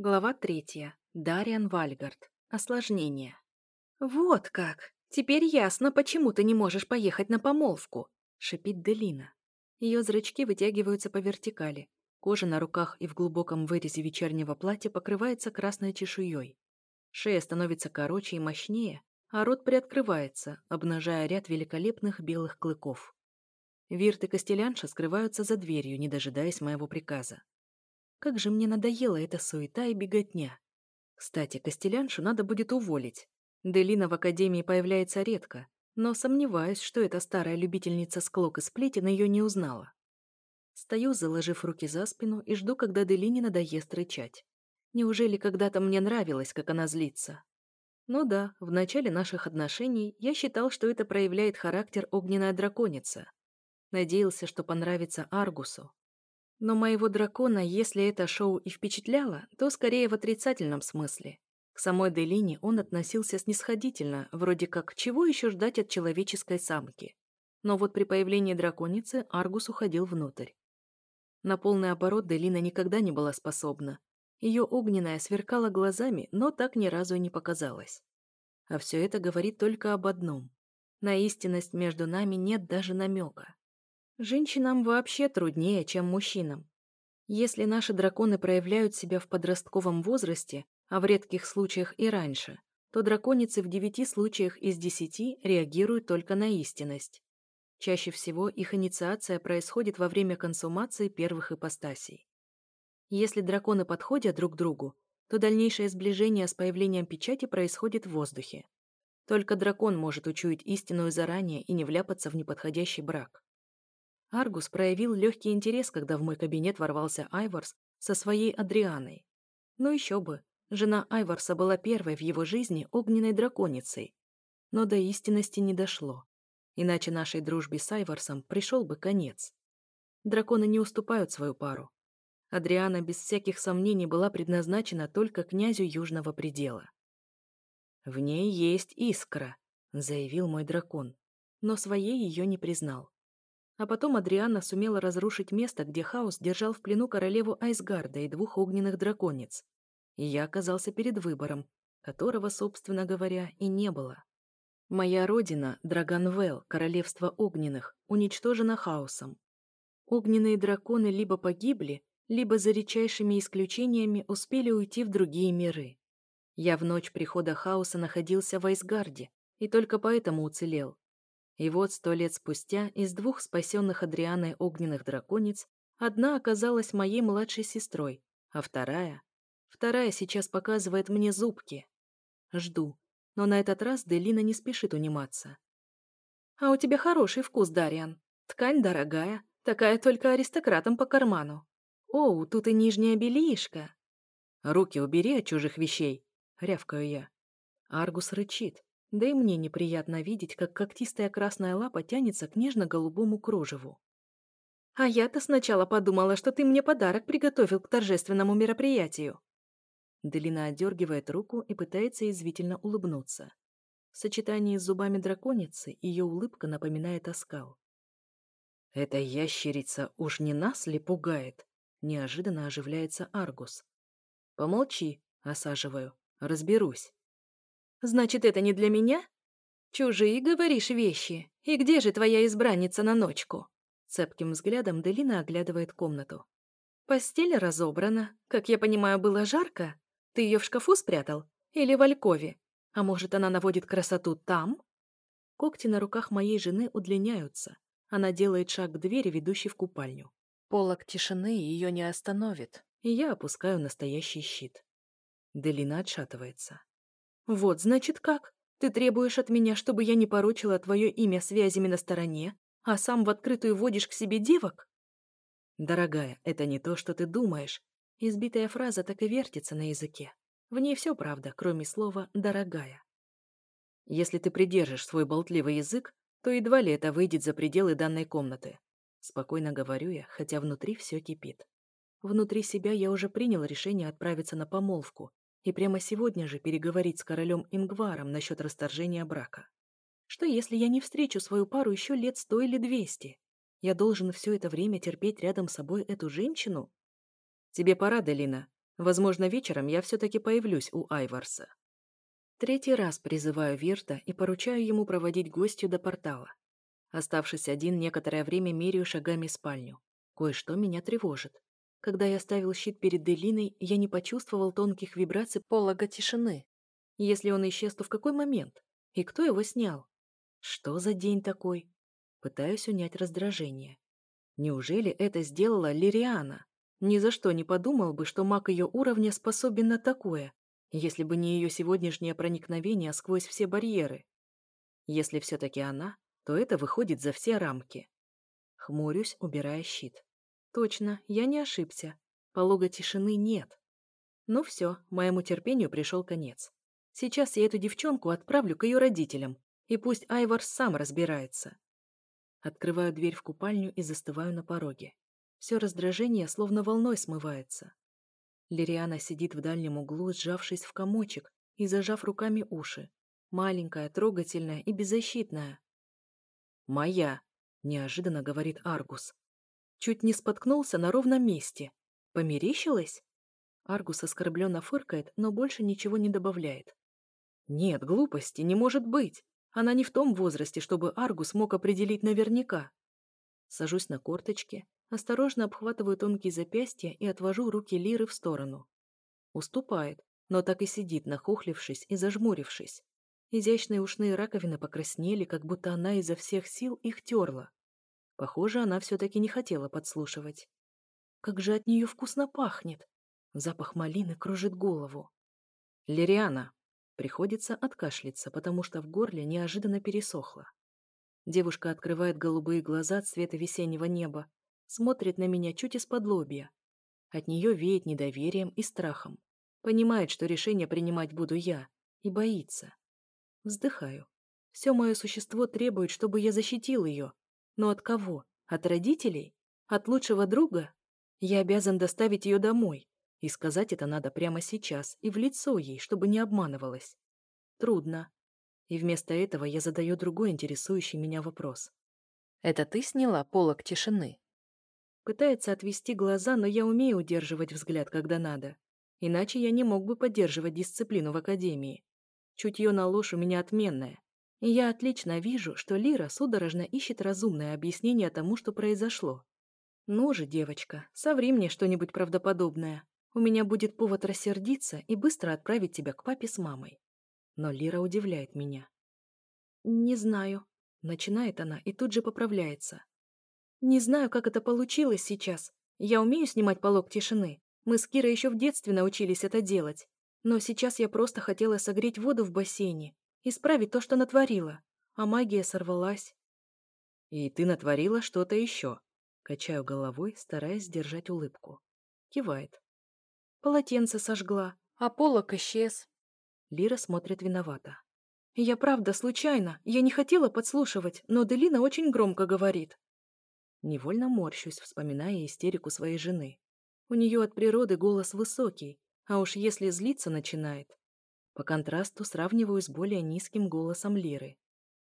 Глава третья. Дариан Вальгард. Осложнение. «Вот как! Теперь ясно, почему ты не можешь поехать на помолвку!» — шипит Делина. Ее зрачки вытягиваются по вертикали. Кожа на руках и в глубоком вырезе вечернего платья покрывается красной чешуей. Шея становится короче и мощнее, а рот приоткрывается, обнажая ряд великолепных белых клыков. Вирт и Костелянша скрываются за дверью, не дожидаясь моего приказа. Как же мне надоела эта суета и беготня. Кстати, Костеляншу надо будет уволить. Делина в академии появляется редко, но сомневаюсь, что эта старая любительница склок и сплетен ее не узнала. Стою, заложив руки за спину, и жду, когда Делине надоест рычать. Неужели когда-то мне нравилось, как она злится? Ну да, в начале наших отношений я считал, что это проявляет характер огненная драконица. Надеялся, что понравится Аргусу. Но моего дракона, если это шоу и впечатляло, то скорее в отрицательном смысле. К самой Делине он относился снисходительно, вроде как «чего еще ждать от человеческой самки?». Но вот при появлении драконицы Аргус уходил внутрь. На полный оборот Делина никогда не была способна. Ее огненная сверкала глазами, но так ни разу и не показалась. А все это говорит только об одном. На истинность между нами нет даже намека. Женщинам вообще труднее, чем мужчинам. Если наши драконы проявляют себя в подростковом возрасте, а в редких случаях и раньше, то драконицы в девяти случаях из десяти реагируют только на истинность. Чаще всего их инициация происходит во время консумации первых ипостасей. Если драконы подходят друг другу, то дальнейшее сближение с появлением печати происходит в воздухе. Только дракон может учуять истинную заранее и не вляпаться в неподходящий брак. Аргус проявил легкий интерес, когда в мой кабинет ворвался Айварс со своей Адрианой. Ну еще бы, жена Айварса была первой в его жизни огненной драконицей. Но до истинности не дошло. Иначе нашей дружбе с Айварсом пришел бы конец. Драконы не уступают свою пару. Адриана без всяких сомнений была предназначена только князю Южного предела. «В ней есть искра», — заявил мой дракон, но своей ее не признал. А потом Адриана сумела разрушить место, где Хаос держал в плену королеву Айсгарда и двух огненных драконец. И я оказался перед выбором, которого, собственно говоря, и не было. Моя родина, Драганвелл, королевство огненных, уничтожена хаосом. Огненные драконы либо погибли, либо за редчайшими исключениями успели уйти в другие миры. Я в ночь прихода хаоса находился в Айсгарде и только поэтому уцелел. И вот сто лет спустя из двух спасенных Адрианой огненных драконец одна оказалась моей младшей сестрой, а вторая... Вторая сейчас показывает мне зубки. Жду, но на этот раз Делина не спешит униматься. «А у тебя хороший вкус, Дариан. Ткань дорогая, такая только аристократам по карману. Оу, тут и нижняя бельишка». «Руки убери от чужих вещей», — рявкаю я. Аргус рычит, да и мне неприятно видеть, как когтистая красная лапа тянется к нежно-голубому кружеву. «А я-то сначала подумала, что ты мне подарок приготовил к торжественному мероприятию». Делина отдергивает руку и пытается извительно улыбнуться. В сочетании с зубами драконицы ее улыбка напоминает оскал. «Эта ящерица уж не нас ли пугает?» Неожиданно оживляется Аргус. «Помолчи», — осаживаю. «Разберусь». Значит, это не для меня? Чужие, говоришь, вещи. И где же твоя избранница на ночку? Цепким взглядом Делина оглядывает комнату. Постель разобрана. Как я понимаю, было жарко? Ты ее в шкафу спрятал? Или в алькове? А может, она наводит красоту там? Когти на руках моей жены удлиняются. Она делает шаг к двери, ведущей в купальню. Полок тишины ее не остановит, и я опускаю настоящий щит. Делина отшатывается. «Вот, значит, как? Ты требуешь от меня, чтобы я не порочила твое имя связями на стороне, а сам в открытую водишь к себе девок?» «Дорогая, это не то, что ты думаешь». Избитая фраза так и вертится на языке. В ней все правда, кроме слова «дорогая». Если ты придержишь свой болтливый язык, то едва ли это выйдет за пределы данной комнаты. Спокойно говорю я, хотя внутри все кипит. Внутри себя я уже принял решение отправиться на помолвку, и прямо сегодня же переговорить с королем Ингваром насчет расторжения брака. Что если я не встречу свою пару еще лет сто или двести? Я должен все это время терпеть рядом с собой эту женщину? Тебе пора, Делина. Возможно, вечером я все-таки появлюсь у Айварса. Третий раз призываю Вирта и поручаю ему проводить гостью до портала. Оставшись один, некоторое время меряю шагами спальню. Кое-что меня тревожит. Когда я ставил щит перед Делиной, я не почувствовал тонких вибраций полога тишины. Если он исчез, то в какой момент? И кто его снял? Что за день такой? Пытаюсь унять раздражение. Неужели это сделала Лириана? Ни за что не подумал бы, что маг ее уровня способен на такое, если бы не ее сегодняшнее проникновение сквозь все барьеры. Если все-таки она, то это выходит за все рамки. Хмурюсь, убирая щит. Точно, я не ошибся. Полога тишины нет. Ну все, моему терпению пришел конец. Сейчас я эту девчонку отправлю к ее родителям, и пусть Айвар сам разбирается. Открываю дверь в купальню и застываю на пороге. Все раздражение словно волной смывается. Лириана сидит в дальнем углу, сжавшись в комочек и зажав руками уши. Маленькая, трогательная и беззащитная. «Моя», — неожиданно говорит Аргус. Чуть не споткнулся на ровном месте. Померещилась? Аргус оскорбленно фыркает, но больше ничего не добавляет. Нет, глупости, не может быть. Она не в том возрасте, чтобы Аргус мог определить наверняка. Сажусь на корточки, осторожно обхватываю тонкие запястья и отвожу руки Лиры в сторону. Уступает, но так и сидит, нахохлившись и зажмурившись. Изящные ушные раковины покраснели, как будто она изо всех сил их терла. Похоже, она все-таки не хотела подслушивать. Как же от нее вкусно пахнет! Запах малины кружит голову. «Лириана!» Приходится откашляться, потому что в горле неожиданно пересохло. Девушка открывает голубые глаза цвета весеннего неба, смотрит на меня чуть из-под лобья. От нее веет недоверием и страхом. Понимает, что решение принимать буду я, и боится. Вздыхаю. Все мое существо требует, чтобы я защитил ее, но от кого? От родителей? От лучшего друга? Я обязан доставить ее домой. И сказать это надо прямо сейчас и в лицо ей, чтобы не обманывалась. Трудно. И вместо этого я задаю другой интересующий меня вопрос. «Это ты сняла полок тишины?» Пытается отвести глаза, но я умею удерживать взгляд, когда надо. Иначе я не мог бы поддерживать дисциплину в академии. Чутье на ложь у меня отменное. И я отлично вижу, что Лира судорожно ищет разумное объяснение тому, что произошло. Ну же, девочка, соври мне что-нибудь правдоподобное. У меня будет повод рассердиться и быстро отправить тебя к папе с мамой. Но Лира удивляет меня. «Не знаю», — начинает она и тут же поправляется. «Не знаю, как это получилось сейчас. Я умею снимать полог тишины. Мы с Кирой еще в детстве научились это делать. Но сейчас я просто хотела согреть воду в бассейне, Исправить то, что натворила. А магия сорвалась. И ты натворила что-то еще. Качаю головой, стараясь сдержать улыбку. Кивает. Полотенце сожгла, а полок исчез. Лира смотрит виновата. Я правда случайно, я не хотела подслушивать, но Делина очень громко говорит. Невольно морщусь, вспоминая истерику своей жены. У нее от природы голос высокий, а уж если злиться начинает, по контрасту сравниваю с более низким голосом Лиры.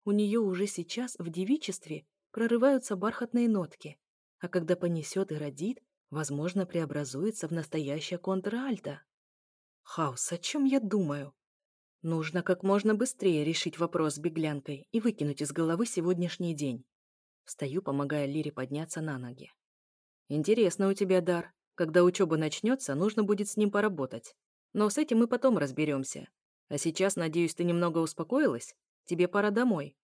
У нее уже сейчас в девичестве прорываются бархатные нотки, а когда понесет и родит, возможно, преобразуется в настоящее контральто. Хаос, о чем я думаю? Нужно как можно быстрее решить вопрос с беглянкой и выкинуть из головы сегодняшний день. Встаю, помогая Лире подняться на ноги. Интересно у тебя дар. Когда учеба начнется, нужно будет с ним поработать. Но с этим мы потом разберемся. А сейчас, надеюсь, ты немного успокоилась? Тебе пора домой».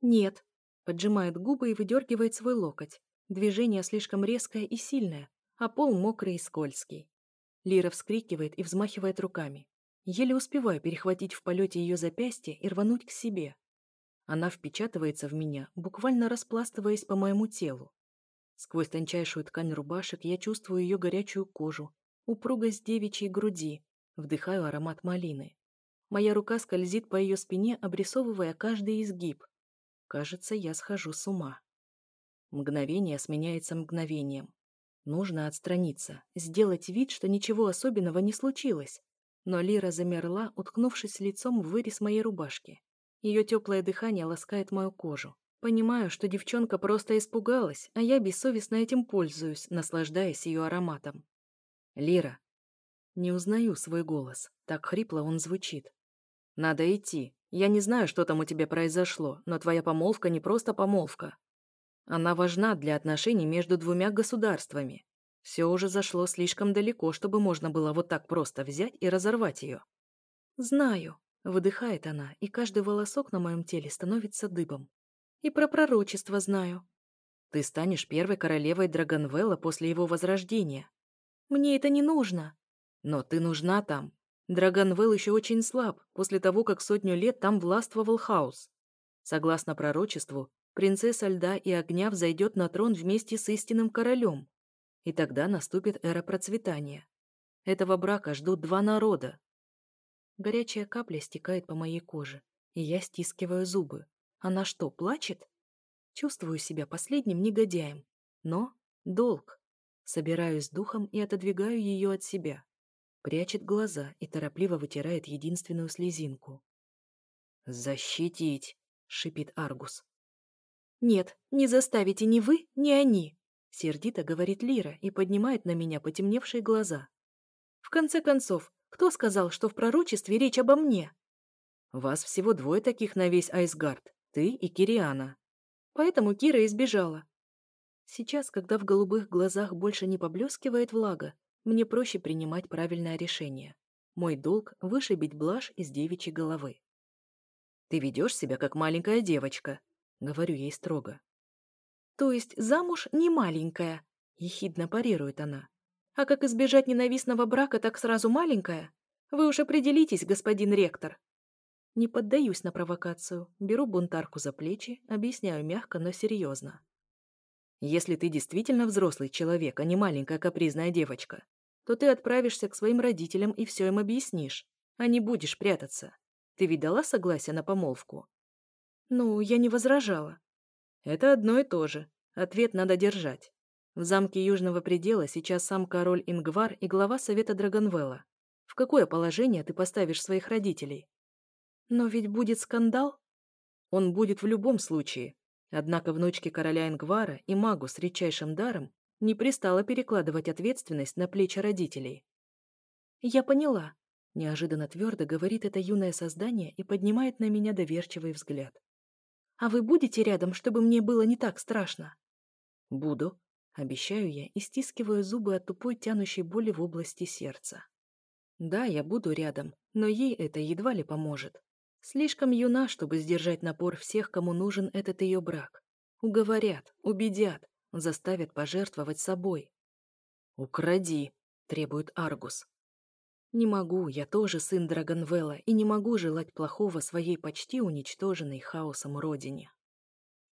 «Нет», — поджимает губы и выдергивает свой локоть. Движение слишком резкое и сильное, а пол мокрый и скользкий. Лира вскрикивает и взмахивает руками. Еле успеваю перехватить в полете ее запястье и рвануть к себе. Она впечатывается в меня, буквально распластываясь по моему телу. Сквозь тончайшую ткань рубашек я чувствую ее горячую кожу, упругость девичьей груди, вдыхаю аромат малины. Моя рука скользит по ее спине, обрисовывая каждый изгиб. Кажется, я схожу с ума. Мгновение сменяется мгновением. Нужно отстраниться, сделать вид, что ничего особенного не случилось. Но Лира замерла, уткнувшись лицом в вырез моей рубашки. Ее теплое дыхание ласкает мою кожу. Понимаю, что девчонка просто испугалась, а я бессовестно этим пользуюсь, наслаждаясь ее ароматом. «Лира!» Не узнаю свой голос. Так хрипло он звучит. Надо идти. Я не знаю, что там у тебя произошло, но твоя помолвка не просто помолвка. Она важна для отношений между двумя государствами. Все уже зашло слишком далеко, чтобы можно было вот так просто взять и разорвать ее. «Знаю», — выдыхает она, и каждый волосок на моем теле становится дыбом. «И про пророчество знаю». «Ты станешь первой королевой Драгонвелла после его возрождения». «Мне это не нужно». «Но ты нужна там. Драгонвелл еще очень слаб, после того, как сотню лет там властвовал хаос. Согласно пророчеству, принцесса льда и огня взойдет на трон вместе с истинным королем. И тогда наступит эра процветания. Этого брака ждут два народа. Горячая капля стекает по моей коже, и я стискиваю зубы. Она что, плачет? Чувствую себя последним негодяем. Но долг. Собираюсь духом и отодвигаю ее от себя. Прячет глаза и торопливо вытирает единственную слезинку. «Защитить!» — шипит Аргус. «Нет, не заставите ни вы, ни они!» Сердито говорит Лира и поднимает на меня потемневшие глаза. В конце концов, кто сказал, что в пророчестве речь обо мне? Вас всего двое таких на весь Айсгард, ты и Кириана. Поэтому Кира избежала. Сейчас, когда в голубых глазах больше не поблескивает влага, мне проще принимать правильное решение. Мой долг — вышибить блажь из девичьей головы. «Ты ведешь себя, как маленькая девочка», — говорю ей строго. «То есть замуж не маленькая?» — ехидно парирует она. «А как избежать ненавистного брака, так сразу маленькая? Вы уж определитесь, господин ректор». Не поддаюсь на провокацию, беру бунтарку за плечи, объясняю мягко, но серьезно. «Если ты действительно взрослый человек, а не маленькая капризная девочка, то ты отправишься к своим родителям и все им объяснишь, а не будешь прятаться. Ты ведь дала согласие на помолвку?» «Ну, я не возражала», это одно и то же. Ответ надо держать. В замке Южного Предела сейчас сам король Ингвар и глава Совета Драгонвелла. В какое положение ты поставишь своих родителей? Но ведь будет скандал. Он будет в любом случае. Однако внучке короля Ингвара и магу с редчайшим даром не пристало перекладывать ответственность на плечи родителей. «Я поняла», — неожиданно твердо говорит это юное создание и поднимает на меня доверчивый взгляд. А вы будете рядом, чтобы мне было не так страшно? Буду, обещаю я и стискиваю зубы от тупой тянущей боли в области сердца. Да, я буду рядом, но ей это едва ли поможет. Слишком юна, чтобы сдержать напор всех, кому нужен этот ее брак. Уговорят, убедят, заставят пожертвовать собой. «Укради», — требует Аргус. Не могу, я тоже сын Драгонвелла, и не могу желать плохого своей почти уничтоженной хаосом родине.